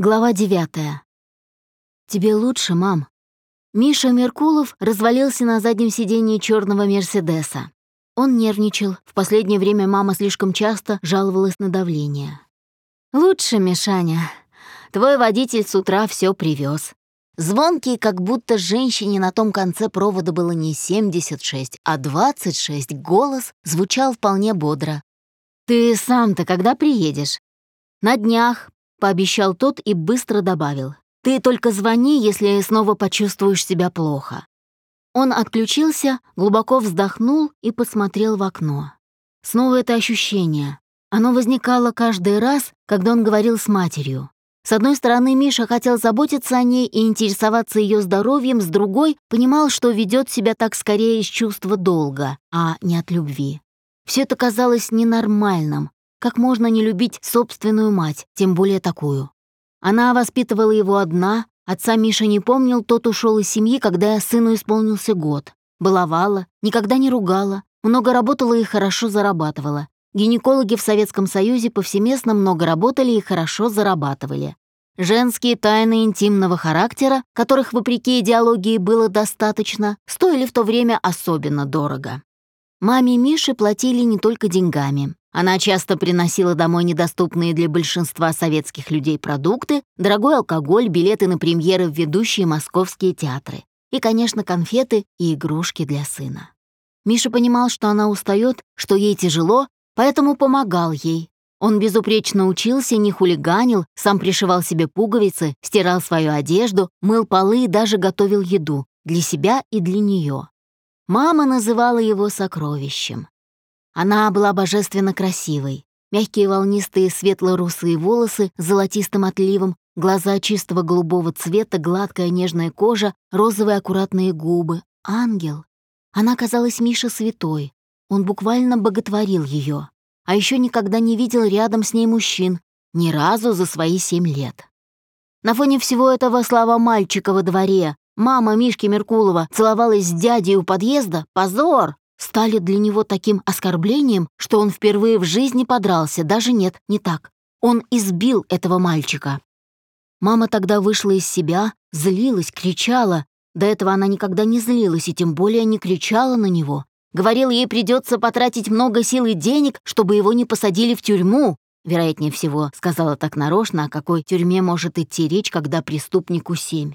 Глава девятая. «Тебе лучше, мам?» Миша Меркулов развалился на заднем сидении черного Мерседеса. Он нервничал. В последнее время мама слишком часто жаловалась на давление. «Лучше, Мишаня. Твой водитель с утра все привез. Звонкий, как будто женщине на том конце провода было не 76, а 26, голос звучал вполне бодро. «Ты сам-то когда приедешь?» «На днях. — пообещал тот и быстро добавил. «Ты только звони, если снова почувствуешь себя плохо». Он отключился, глубоко вздохнул и посмотрел в окно. Снова это ощущение. Оно возникало каждый раз, когда он говорил с матерью. С одной стороны, Миша хотел заботиться о ней и интересоваться ее здоровьем, с другой — понимал, что ведет себя так скорее из чувства долга, а не от любви. Все это казалось ненормальным, как можно не любить собственную мать, тем более такую? Она воспитывала его одна, отца Миша не помнил, тот ушел из семьи, когда сыну исполнился год. Баловала, никогда не ругала, много работала и хорошо зарабатывала. Гинекологи в Советском Союзе повсеместно много работали и хорошо зарабатывали. Женские тайны интимного характера, которых вопреки идеологии было достаточно, стоили в то время особенно дорого. Маме Миши платили не только деньгами. Она часто приносила домой недоступные для большинства советских людей продукты, дорогой алкоголь, билеты на премьеры в ведущие московские театры и, конечно, конфеты и игрушки для сына. Миша понимал, что она устает, что ей тяжело, поэтому помогал ей. Он безупречно учился, не хулиганил, сам пришивал себе пуговицы, стирал свою одежду, мыл полы и даже готовил еду для себя и для нее. Мама называла его сокровищем. Она была божественно красивой. Мягкие волнистые светло-русые волосы с золотистым отливом, глаза чистого голубого цвета, гладкая нежная кожа, розовые аккуратные губы. Ангел. Она казалась Мише святой. Он буквально боготворил ее. А еще никогда не видел рядом с ней мужчин. Ни разу за свои семь лет. На фоне всего этого слова мальчика во дворе, мама Мишки Меркулова целовалась с дядей у подъезда, позор! Стали для него таким оскорблением, что он впервые в жизни подрался, даже нет, не так. Он избил этого мальчика. Мама тогда вышла из себя, злилась, кричала. До этого она никогда не злилась и тем более не кричала на него. Говорил, ей придется потратить много сил и денег, чтобы его не посадили в тюрьму. Вероятнее всего, сказала так нарочно, о какой тюрьме может идти речь, когда преступнику семь.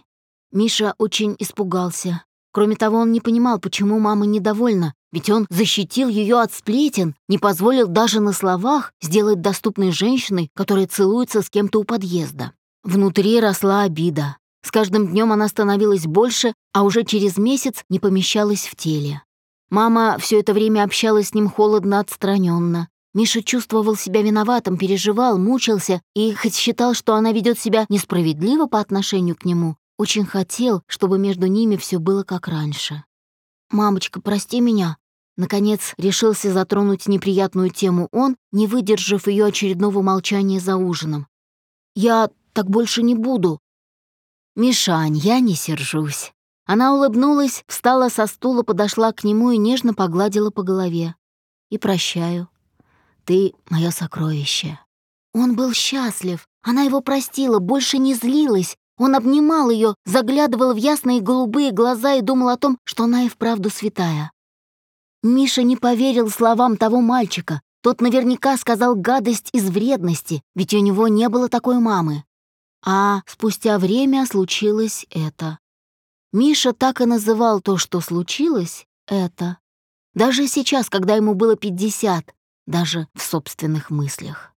Миша очень испугался. Кроме того, он не понимал, почему мама недовольна, ведь он защитил ее от сплетен, не позволил даже на словах сделать доступной женщиной, которая целуется с кем-то у подъезда. Внутри росла обида. С каждым днем она становилась больше, а уже через месяц не помещалась в теле. Мама все это время общалась с ним холодно, отстраненно. Миша чувствовал себя виноватым, переживал, мучился и, хоть считал, что она ведет себя несправедливо по отношению к нему, очень хотел, чтобы между ними все было как раньше. «Мамочка, прости меня». Наконец решился затронуть неприятную тему он, не выдержав ее очередного молчания за ужином. «Я так больше не буду». «Мишань, я не сержусь». Она улыбнулась, встала со стула, подошла к нему и нежно погладила по голове. «И прощаю. Ты — мое сокровище». Он был счастлив. Она его простила, больше не злилась, он обнимал ее, заглядывал в ясные голубые глаза и думал о том, что она и вправду святая. Миша не поверил словам того мальчика. Тот наверняка сказал гадость из вредности, ведь у него не было такой мамы. А спустя время случилось это. Миша так и называл то, что случилось, это. Даже сейчас, когда ему было 50, даже в собственных мыслях.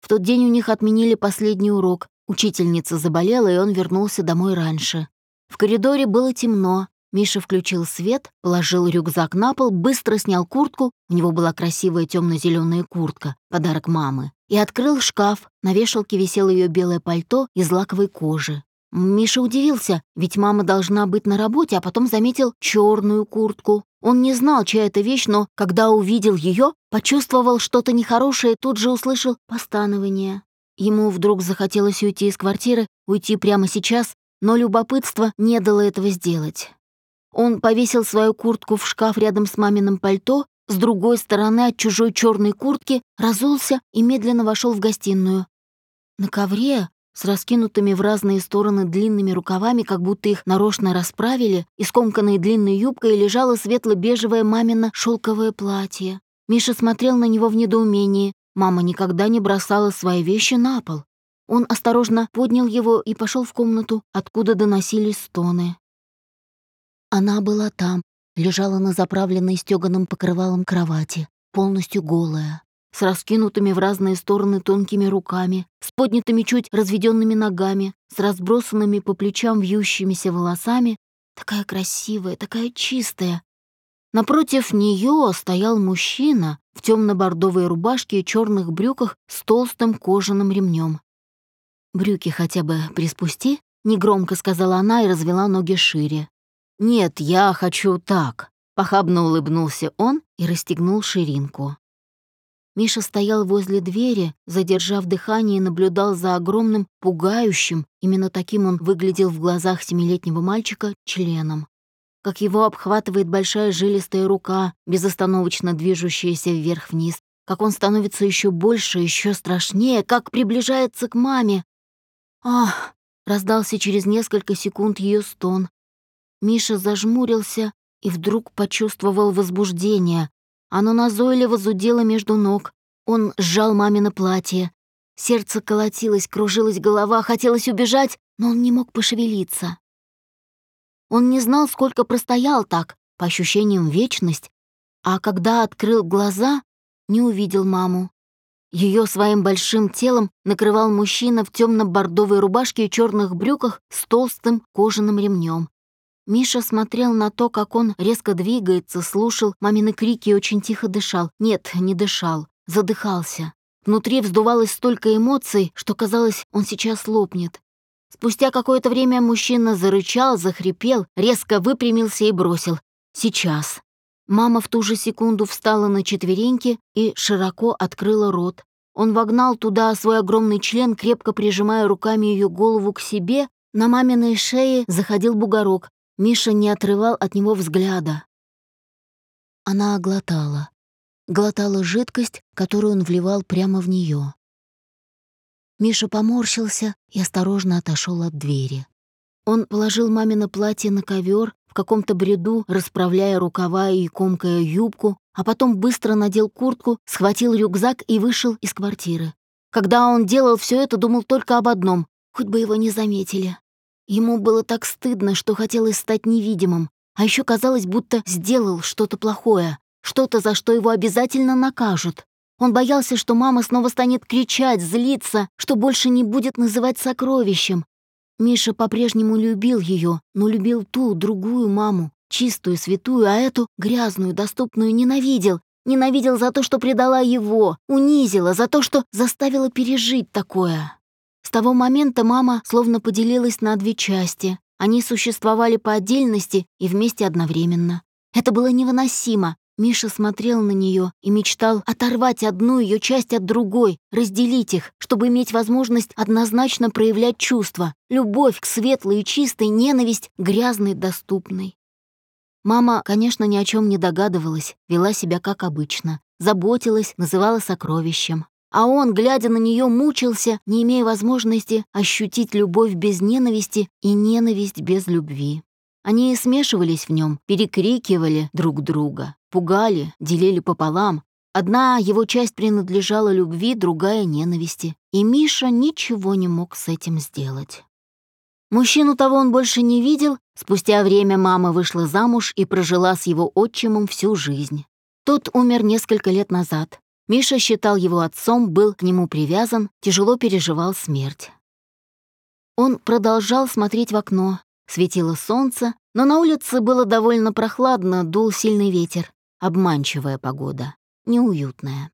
В тот день у них отменили последний урок, Учительница заболела, и он вернулся домой раньше. В коридоре было темно. Миша включил свет, положил рюкзак на пол, быстро снял куртку, у него была красивая темно-зеленая куртка, подарок мамы, и открыл шкаф. На вешалке висело ее белое пальто из лаковой кожи. Миша удивился, ведь мама должна быть на работе, а потом заметил черную куртку. Он не знал, чья это вещь, но когда увидел ее, почувствовал что-то нехорошее и тут же услышал постанование. Ему вдруг захотелось уйти из квартиры, уйти прямо сейчас, но любопытство не дало этого сделать. Он повесил свою куртку в шкаф рядом с маминым пальто, с другой стороны от чужой черной куртки, разулся и медленно вошел в гостиную. На ковре, с раскинутыми в разные стороны длинными рукавами, как будто их нарочно расправили, и скомканной длинной юбкой лежало светло-бежевое мамино шелковое платье. Миша смотрел на него в недоумении. Мама никогда не бросала свои вещи на пол. Он осторожно поднял его и пошел в комнату, откуда доносились стоны. Она была там, лежала на заправленной стёганым покрывалом кровати, полностью голая, с раскинутыми в разные стороны тонкими руками, с поднятыми чуть разведенными ногами, с разбросанными по плечам вьющимися волосами, такая красивая, такая чистая. Напротив нее стоял мужчина в темно-бордовой рубашке и черных брюках с толстым кожаным ремнем. «Брюки хотя бы приспусти», — негромко сказала она и развела ноги шире. «Нет, я хочу так», — похабно улыбнулся он и расстегнул ширинку. Миша стоял возле двери, задержав дыхание и наблюдал за огромным, пугающим, именно таким он выглядел в глазах семилетнего мальчика, членом. Как его обхватывает большая жилистая рука, безостановочно движущаяся вверх-вниз, как он становится еще больше, еще страшнее, как приближается к маме. «Ах!» — раздался через несколько секунд ее стон. Миша зажмурился и вдруг почувствовал возбуждение. Оно назойливо зудело между ног. Он сжал мамино платье. Сердце колотилось, кружилась голова, хотелось убежать, но он не мог пошевелиться. Он не знал, сколько простоял так, по ощущениям вечность, а когда открыл глаза, не увидел маму. Ее своим большим телом накрывал мужчина в темно-бордовой рубашке и черных брюках с толстым кожаным ремнем. Миша смотрел на то, как он резко двигается, слушал мамины крики и очень тихо дышал. Нет, не дышал, задыхался. Внутри вздувалось столько эмоций, что казалось, он сейчас лопнет. Спустя какое-то время мужчина зарычал, захрипел, резко выпрямился и бросил. «Сейчас». Мама в ту же секунду встала на четвереньки и широко открыла рот. Он вогнал туда свой огромный член, крепко прижимая руками ее голову к себе. На маминой шее заходил бугорок. Миша не отрывал от него взгляда. Она глотала. Глотала жидкость, которую он вливал прямо в нее. Миша поморщился и осторожно отошел от двери. Он положил мамино платье на ковер, в каком-то бреду, расправляя рукава и комкая юбку, а потом быстро надел куртку, схватил рюкзак и вышел из квартиры. Когда он делал все это, думал только об одном — хоть бы его не заметили. Ему было так стыдно, что хотелось стать невидимым, а еще казалось, будто сделал что-то плохое, что-то, за что его обязательно накажут. Он боялся, что мама снова станет кричать, злиться, что больше не будет называть сокровищем. Миша по-прежнему любил ее, но любил ту, другую маму, чистую, святую, а эту, грязную, доступную, ненавидел. Ненавидел за то, что предала его, унизила, за то, что заставила пережить такое. С того момента мама словно поделилась на две части. Они существовали по отдельности и вместе одновременно. Это было невыносимо. Миша смотрел на нее и мечтал оторвать одну ее часть от другой, разделить их, чтобы иметь возможность однозначно проявлять чувства, любовь к светлой и чистой, ненависть грязной, доступной. Мама, конечно, ни о чем не догадывалась, вела себя как обычно, заботилась, называла сокровищем. А он, глядя на нее, мучился, не имея возможности ощутить любовь без ненависти и ненависть без любви. Они смешивались в нем, перекрикивали друг друга, пугали, делили пополам. Одна его часть принадлежала любви, другая — ненависти. И Миша ничего не мог с этим сделать. Мужчину того он больше не видел. Спустя время мама вышла замуж и прожила с его отчимом всю жизнь. Тот умер несколько лет назад. Миша считал его отцом, был к нему привязан, тяжело переживал смерть. Он продолжал смотреть в окно. Светило солнце, но на улице было довольно прохладно, дул сильный ветер. Обманчивая погода, неуютная.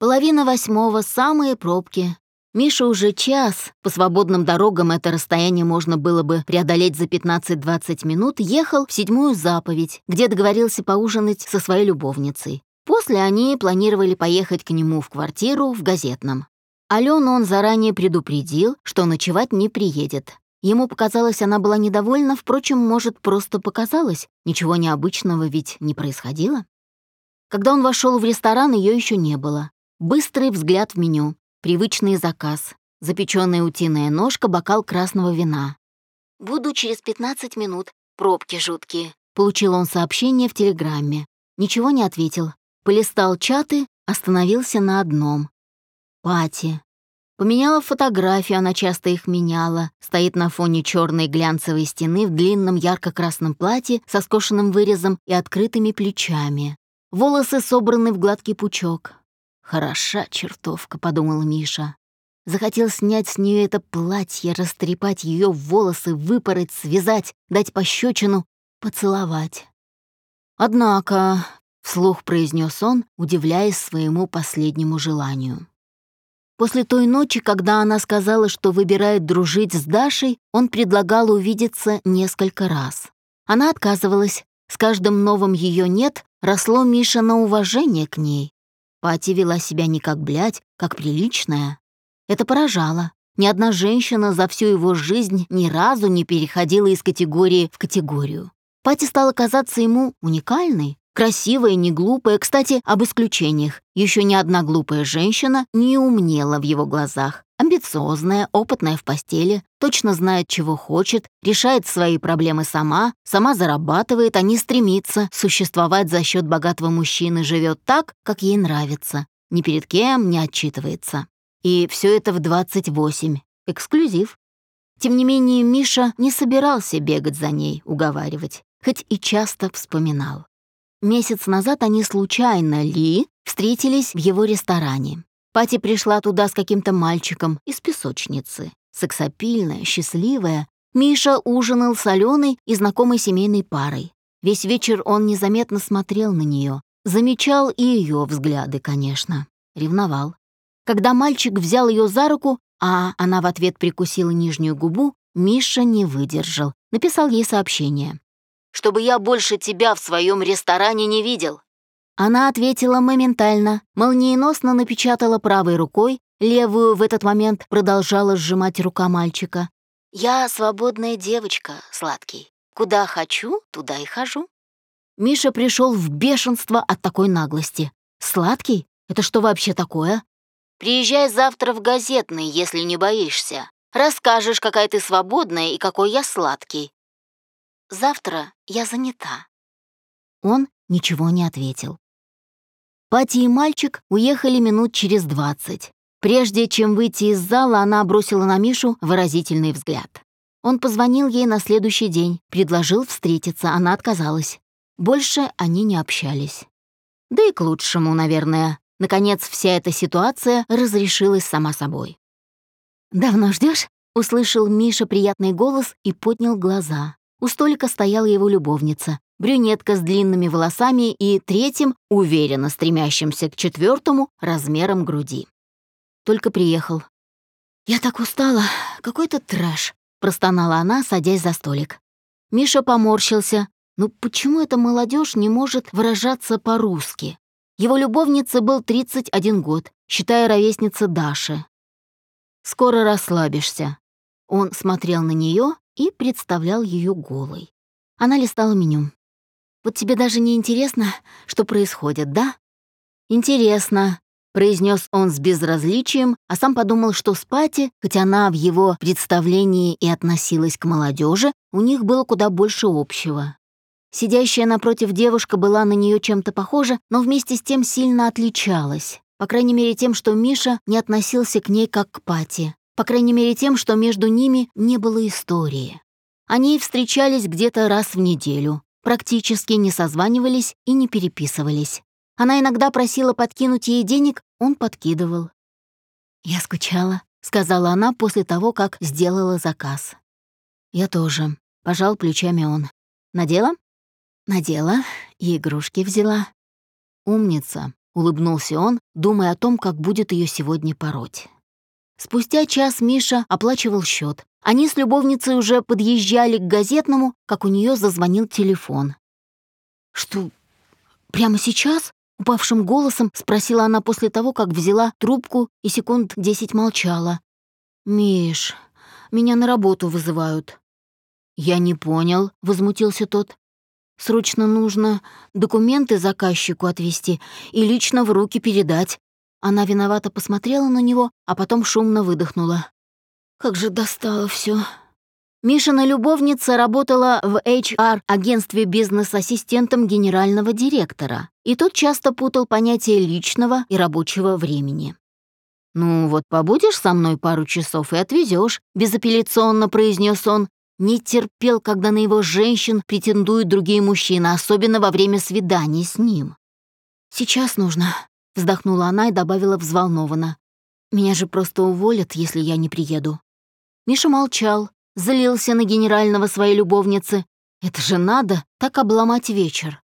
Половина восьмого, самые пробки. Миша уже час, по свободным дорогам это расстояние можно было бы преодолеть за 15-20 минут, ехал в седьмую заповедь, где договорился поужинать со своей любовницей. После они планировали поехать к нему в квартиру в газетном. Алену он заранее предупредил, что ночевать не приедет. Ему показалось, она была недовольна, впрочем, может, просто показалось. Ничего необычного ведь не происходило. Когда он вошел в ресторан, ее еще не было. Быстрый взгляд в меню, привычный заказ. запеченная утиная ножка, бокал красного вина. «Буду через 15 минут. Пробки жуткие», — получил он сообщение в телеграмме. Ничего не ответил. Полистал чаты, остановился на одном. Пати. Поменяла фотографию, она часто их меняла. Стоит на фоне черной глянцевой стены в длинном ярко-красном платье со скошенным вырезом и открытыми плечами. Волосы собраны в гладкий пучок. «Хороша чертовка», — подумал Миша. Захотел снять с нее это платье, растрепать ее волосы, выпороть, связать, дать пощечину, поцеловать. Однако, вслух произнес он, удивляясь своему последнему желанию. После той ночи, когда она сказала, что выбирает дружить с Дашей, он предлагал увидеться несколько раз. Она отказывалась. С каждым новым ее «нет» росло Миша на уважение к ней. Пати вела себя не как блядь, как приличная. Это поражало. Ни одна женщина за всю его жизнь ни разу не переходила из категории в категорию. Пати стала казаться ему уникальной, красивая, не глупая. Кстати, об исключениях. Еще ни одна глупая женщина не умнела в его глазах. Амбициозная, опытная в постели, точно знает, чего хочет, решает свои проблемы сама, сама зарабатывает, а не стремится существовать за счет богатого мужчины, живет так, как ей нравится. Ни перед кем не отчитывается. И все это в 28. Эксклюзив. Тем не менее, Миша не собирался бегать за ней, уговаривать, хоть и часто вспоминал. Месяц назад они случайно, Ли, встретились в его ресторане. Пати пришла туда с каким-то мальчиком из песочницы. Сексапильная, счастливая. Миша ужинал с Аленой и знакомой семейной парой. Весь вечер он незаметно смотрел на нее, замечал и ее взгляды, конечно. Ревновал. Когда мальчик взял ее за руку, а она в ответ прикусила нижнюю губу, Миша не выдержал, написал ей сообщение. «Чтобы я больше тебя в своем ресторане не видел». Она ответила моментально, молниеносно напечатала правой рукой, левую в этот момент продолжала сжимать рука мальчика. «Я свободная девочка, сладкий. Куда хочу, туда и хожу». Миша пришел в бешенство от такой наглости. «Сладкий? Это что вообще такое? Приезжай завтра в газетный, если не боишься. Расскажешь, какая ты свободная и какой я сладкий. Завтра я занята». Он ничего не ответил. Пати и мальчик уехали минут через двадцать. Прежде чем выйти из зала, она бросила на Мишу выразительный взгляд. Он позвонил ей на следующий день, предложил встретиться, она отказалась. Больше они не общались. Да и к лучшему, наверное. Наконец, вся эта ситуация разрешилась сама собой. «Давно ждешь? услышал Миша приятный голос и поднял глаза. У столика стояла его любовница, брюнетка с длинными волосами и третьим, уверенно стремящимся к четвертому, размером груди. Только приехал. «Я так устала, какой-то трэш», — простонала она, садясь за столик. Миша поморщился. «Ну почему эта молодежь не может выражаться по-русски?» Его любовнице был 31 год, считая ровесница Даши. «Скоро расслабишься». Он смотрел на нее и представлял ее голой. Она листала меню. «Вот тебе даже не интересно, что происходит, да?» «Интересно», — произнес он с безразличием, а сам подумал, что с Пати, хоть она в его представлении и относилась к молодежи, у них было куда больше общего. Сидящая напротив девушка была на нее чем-то похожа, но вместе с тем сильно отличалась. По крайней мере тем, что Миша не относился к ней как к Пати. По крайней мере тем, что между ними не было истории. Они встречались где-то раз в неделю, практически не созванивались и не переписывались. Она иногда просила подкинуть ей денег, он подкидывал. «Я скучала», — сказала она после того, как сделала заказ. «Я тоже», — пожал плечами он. «Надела?» Надела и игрушки взяла. «Умница», — улыбнулся он, думая о том, как будет ее сегодня пороть. Спустя час Миша оплачивал счет. Они с любовницей уже подъезжали к газетному, как у нее зазвонил телефон. «Что, прямо сейчас?» — упавшим голосом спросила она после того, как взяла трубку и секунд десять молчала. «Миш, меня на работу вызывают». «Я не понял», — возмутился тот. Срочно нужно документы заказчику отвезти и лично в руки передать. Она виновато посмотрела на него, а потом шумно выдохнула. Как же достало все. Мишина любовница работала в HR-агентстве бизнес-ассистентом генерального директора, и тот часто путал понятия личного и рабочего времени. «Ну вот побудешь со мной пару часов и отвезешь», — безапелляционно произнес он. Не терпел, когда на его женщин претендуют другие мужчины, особенно во время свиданий с ним. «Сейчас нужно», — вздохнула она и добавила взволнованно. «Меня же просто уволят, если я не приеду». Миша молчал, Злился на генерального своей любовницы. Это же надо так обломать вечер.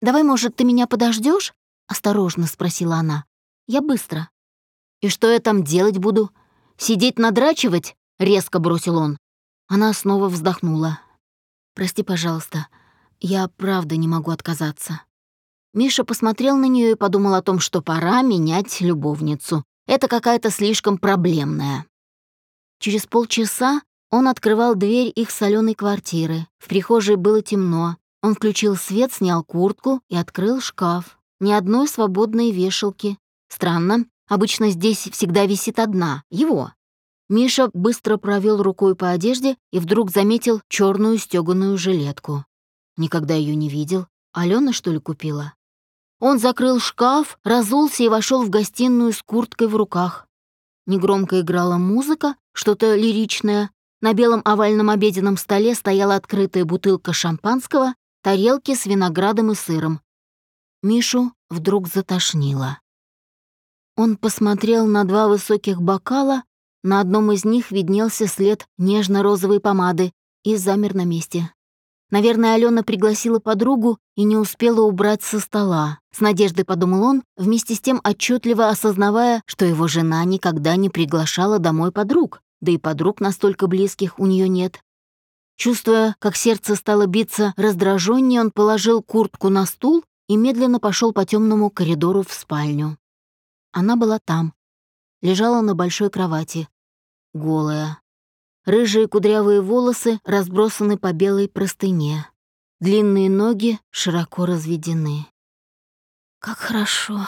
«Давай, может, ты меня подождешь? осторожно спросила она. «Я быстро». «И что я там делать буду? Сидеть надрачивать?» — резко бросил он. Она снова вздохнула. «Прости, пожалуйста, я правда не могу отказаться». Миша посмотрел на нее и подумал о том, что пора менять любовницу. Это какая-то слишком проблемная. Через полчаса он открывал дверь их соленой квартиры. В прихожей было темно. Он включил свет, снял куртку и открыл шкаф. Ни одной свободной вешалки. Странно, обычно здесь всегда висит одна, его. Миша быстро провел рукой по одежде и вдруг заметил черную стеганую жилетку. Никогда ее не видел. Алена, что ли, купила? Он закрыл шкаф, разулся и вошел в гостиную с курткой в руках. Негромко играла музыка, что-то лиричное, на белом овальном обеденном столе стояла открытая бутылка шампанского, тарелки с виноградом и сыром. Мишу вдруг затошнило. Он посмотрел на два высоких бокала, на одном из них виднелся след нежно-розовой помады и замер на месте. Наверное, Алена пригласила подругу и не успела убрать со стола. С надеждой подумал он, вместе с тем отчетливо осознавая, что его жена никогда не приглашала домой подруг да и подруг настолько близких у нее нет. Чувствуя, как сердце стало биться раздраженнее, он положил куртку на стул и медленно пошел по темному коридору в спальню. Она была там, лежала на большой кровати, голая. Рыжие кудрявые волосы разбросаны по белой простыне. Длинные ноги широко разведены. «Как хорошо»,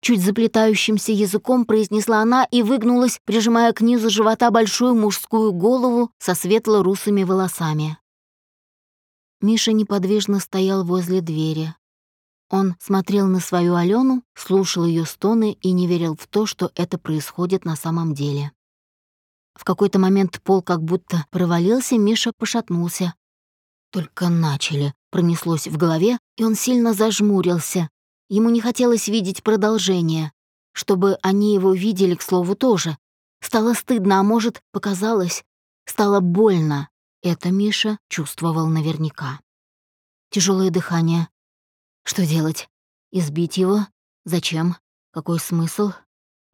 Чуть заплетающимся языком произнесла она и выгнулась, прижимая к низу живота большую мужскую голову со светло-русыми волосами. Миша неподвижно стоял возле двери. Он смотрел на свою Алену, слушал ее стоны и не верил в то, что это происходит на самом деле. В какой-то момент пол как будто провалился, Миша пошатнулся. Только начали, пронеслось в голове, и он сильно зажмурился, Ему не хотелось видеть продолжение, чтобы они его видели, к слову, тоже. Стало стыдно, а может, показалось, стало больно. Это Миша чувствовал наверняка. Тяжелое дыхание. Что делать? Избить его? Зачем? Какой смысл?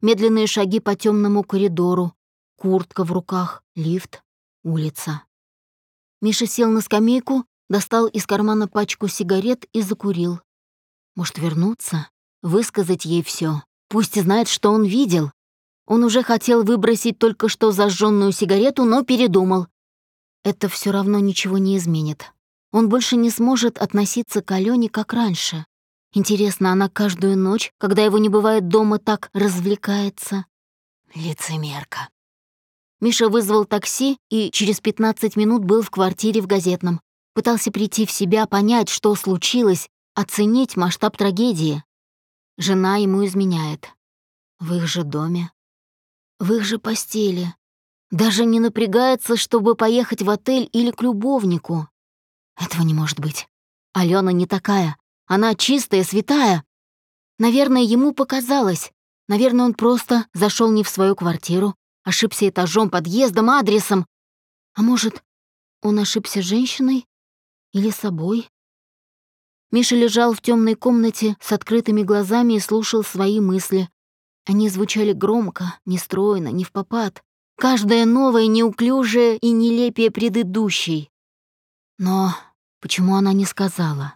Медленные шаги по темному коридору, куртка в руках, лифт, улица. Миша сел на скамейку, достал из кармана пачку сигарет и закурил. Может, вернуться? Высказать ей все. Пусть знает, что он видел. Он уже хотел выбросить только что зажженную сигарету, но передумал. Это все равно ничего не изменит. Он больше не сможет относиться к Алене, как раньше. Интересно, она каждую ночь, когда его не бывает дома, так развлекается? Лицемерка. Миша вызвал такси и через 15 минут был в квартире в газетном. Пытался прийти в себя, понять, что случилось, оценить масштаб трагедии. Жена ему изменяет. В их же доме. В их же постели. Даже не напрягается, чтобы поехать в отель или к любовнику. Этого не может быть. Алена не такая. Она чистая, святая. Наверное, ему показалось. Наверное, он просто зашел не в свою квартиру, ошибся этажом, подъездом, адресом. А может, он ошибся женщиной или собой? Миша лежал в темной комнате с открытыми глазами и слушал свои мысли. Они звучали громко, нестройно, не в попад. Каждая новая, неуклюжая и нелепее предыдущей. Но почему она не сказала?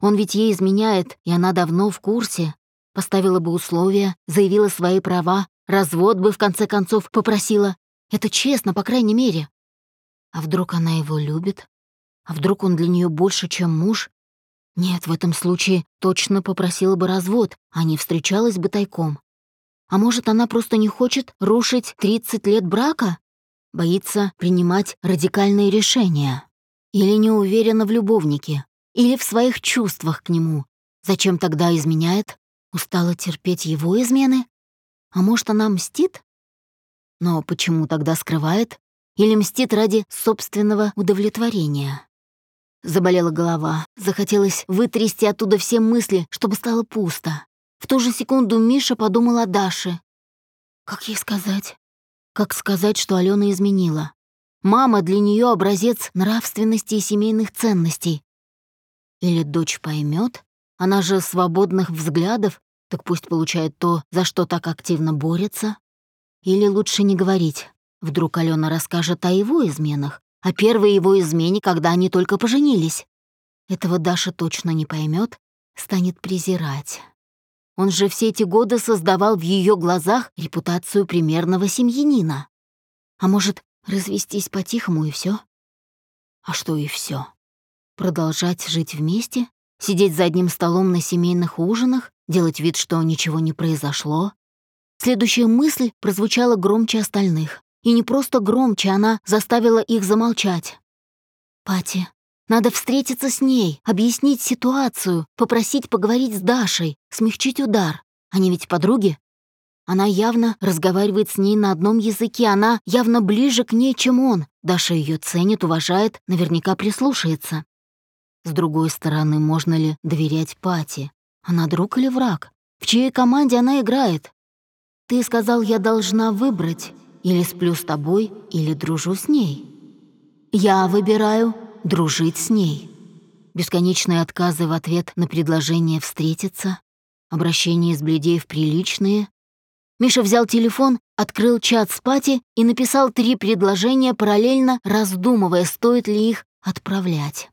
Он ведь ей изменяет, и она давно в курсе. Поставила бы условия, заявила свои права, развод бы в конце концов попросила. Это честно, по крайней мере. А вдруг она его любит? А вдруг он для нее больше, чем муж, нет, в этом случае точно попросила бы развод, а не встречалась бы тайком. А может, она просто не хочет рушить 30 лет брака? Боится принимать радикальные решения. Или не уверена в любовнике. Или в своих чувствах к нему. Зачем тогда изменяет? Устала терпеть его измены? А может, она мстит? Но почему тогда скрывает? Или мстит ради собственного удовлетворения? Заболела голова, захотелось вытрясти оттуда все мысли, чтобы стало пусто. В ту же секунду Миша подумал о Даше. Как ей сказать? Как сказать, что Алена изменила? Мама для нее образец нравственности и семейных ценностей. Или дочь поймет, она же свободных взглядов, так пусть получает то, за что так активно борется. Или лучше не говорить. Вдруг Алена расскажет о его изменах, о первой его измене, когда они только поженились. Этого Даша точно не поймет, станет презирать. Он же все эти годы создавал в ее глазах репутацию примерного семьянина. А может, развестись по-тихому и все? А что и все? Продолжать жить вместе? Сидеть за одним столом на семейных ужинах? Делать вид, что ничего не произошло? Следующая мысль прозвучала громче остальных. И не просто громче, она заставила их замолчать. «Пати, надо встретиться с ней, объяснить ситуацию, попросить поговорить с Дашей, смягчить удар. Они ведь подруги. Она явно разговаривает с ней на одном языке, она явно ближе к ней, чем он. Даша ее ценит, уважает, наверняка прислушается. С другой стороны, можно ли доверять Пати? Она друг или враг? В чьей команде она играет? Ты сказал, я должна выбрать. Или сплю с тобой, или дружу с ней. Я выбираю дружить с ней. Бесконечные отказы в ответ на предложение встретиться, обращение с Бледеев приличные. Миша взял телефон, открыл чат с Пати и написал три предложения, параллельно раздумывая, стоит ли их отправлять.